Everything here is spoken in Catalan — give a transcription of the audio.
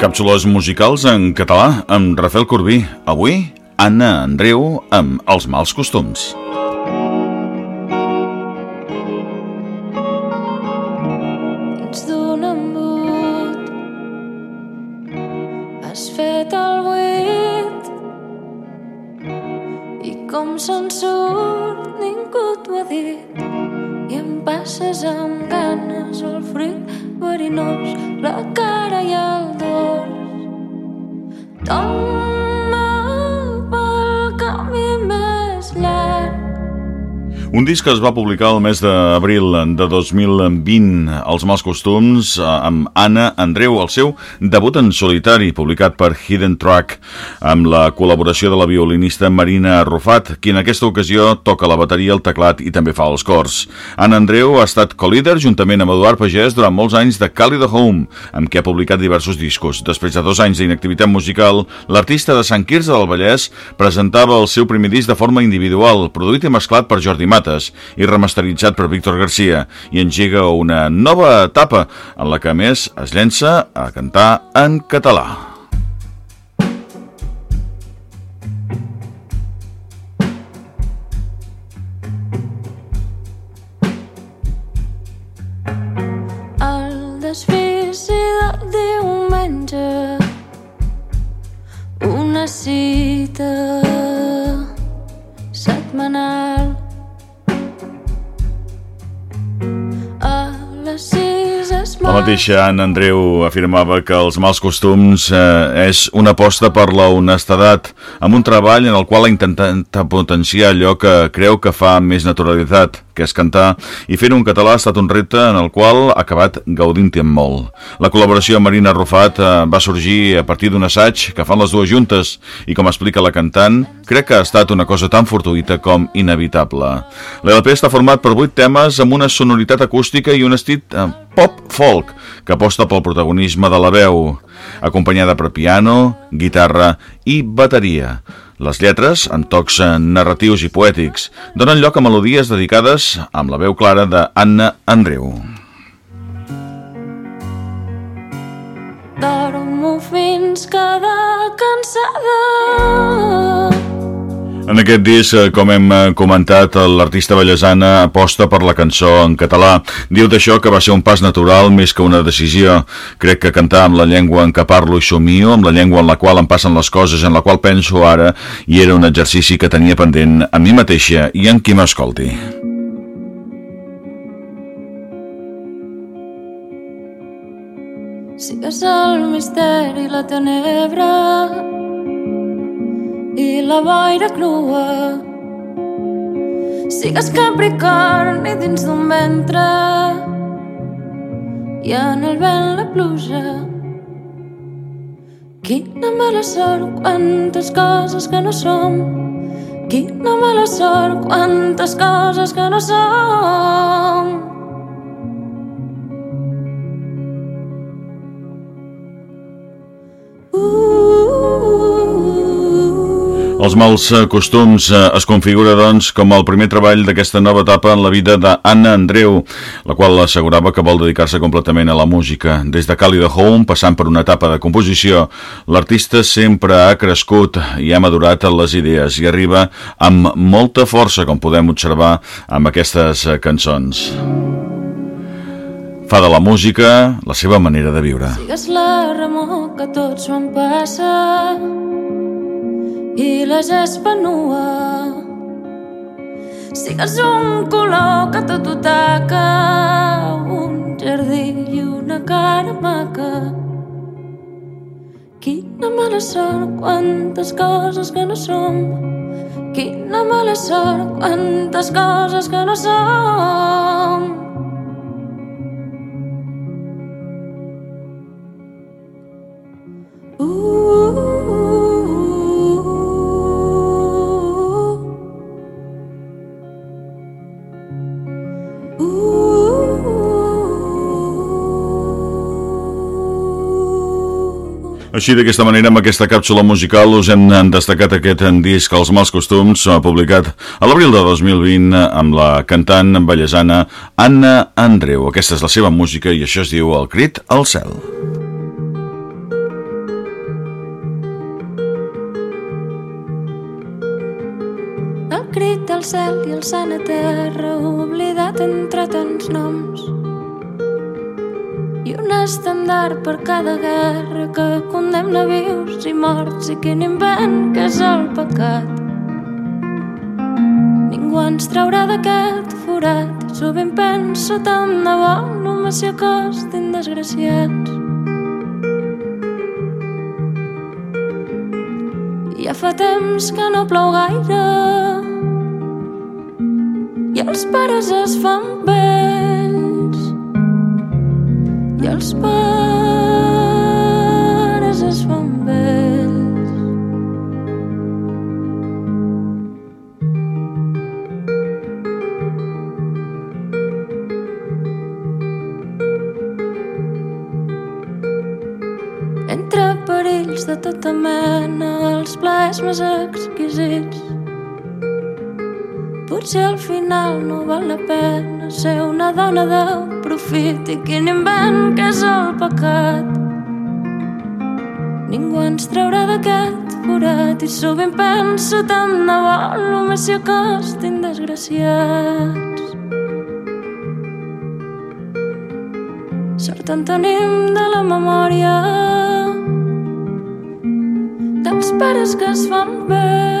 Càpsules musicals en català amb Rafael Corbí. Avui, Anna Andreu amb Els mals costums. Dins d'un embut has fet el buit i com se'n surt ningú t'ho ha dit i em passes amb ganes el fruit verinós la cara i el 当我 Un disc que es va publicar el mes d'abril de 2020, Els mals costums, eh, amb Anna Andreu, el seu debut en solitari, publicat per Hidden Track, amb la col·laboració de la violinista Marina Arrufat, qui en aquesta ocasió toca la bateria, el teclat i també fa els cors. Anna Andreu ha estat co-líder juntament amb Eduard Pagès durant molts anys de Càlida Home, amb qui ha publicat diversos discos. Després de dos anys d'inactivitat musical, l'artista de Sant Quirze del Vallès presentava el seu primer disc de forma individual, produït i mesclat per Jordi Mates i remasteritzat per Víctor Garcia, i engega una nova etapa en la que més es llença a cantar en català. El Una cita La mateixa Anna Andreu afirmava que els mals costums eh, és una aposta per la honestedat, amb un treball en el qual ha intentat potenciar allò que creu que fa més naturalitat, que és cantar, i fer-ho en català ha estat un repte en el qual ha acabat gaudint-hi molt. La col·laboració amb Marina Rufat eh, va sorgir a partir d'un assaig que fan les dues juntes, i com explica la cantant, crec que ha estat una cosa tan fortuïta com inevitable. L'LP està format per vuit temes amb una sonoritat acústica i un estit eh, pop-folk que aposta pel protagonisme de la veu, acompanyada per piano, guitarra i bateria. Les lletres, amb tocs eh, narratius i poètics, donen lloc a melodies dedicades amb la veu clara de Anna Andreu. Dormo fins quedar cansada En aquest disc, eh, com hem eh, comentat, l'artista ballesana aposta per la cançó en català. Diu d'això que va ser un pas natural més que una decisió. Crec que cantar amb la llengua en què parlo i somio, amb la llengua en la qual em passen les coses, en la qual penso ara, i era un exercici que tenia pendent a mi mateixa i en qui m'escolti. Sigues el misteri, la tenebra i la boira crua. Sigues capricorni dins d'un ventre i en el vent la pluja. Quina mala sort, quantes coses que no som. Quina mala sort, quantes coses que no som. Els mals eh, costums eh, es configura, doncs, com el primer treball d'aquesta nova etapa en la vida d'Anna Andreu, la qual assegurava que vol dedicar-se completament a la música. Des de Càlida Home, passant per una etapa de composició, l'artista sempre ha crescut i ha madurat en les idees i arriba amb molta força, com podem observar amb aquestes eh, cançons. Fa de la música la seva manera de viure. Sigues la remor que tot s'ho en passa i la gespa nua. Sigues un color que tot ho taca, un jardí i una cara maca. Quina mala sort, quantes coses que no som. Quina mala sort, quantes coses que no som. Així d'aquesta manera, amb aquesta càpsula musical, us hem destacat aquest disc Els mals costums, eh, publicat a l'abril de 2020 amb la cantant ballesana Anna Andreu. Aquesta és la seva música i això es diu El crit al cel. El crit al cel i el sant a terra, oblidat entre tants noms i un estendard per cada guerra que condemna vius i morts i quin invent que és el pecat. Ningú ens traurà d'aquest forat, sovint penso tant de bo, només si acostin desgraciats. Ja fa temps que no plou gaire i els pares es fan vells i els pares es fan vells. Entre perills de tota mena els plaers més exquisits Potser al final no val la pena ser una dona de profit i quin invent que és el pecat. Ningú ens traurà d'aquest forat i sovint penso tant de bo només si acostin desgraciats. Sort en tenim de la memòria dels pares que es fan bé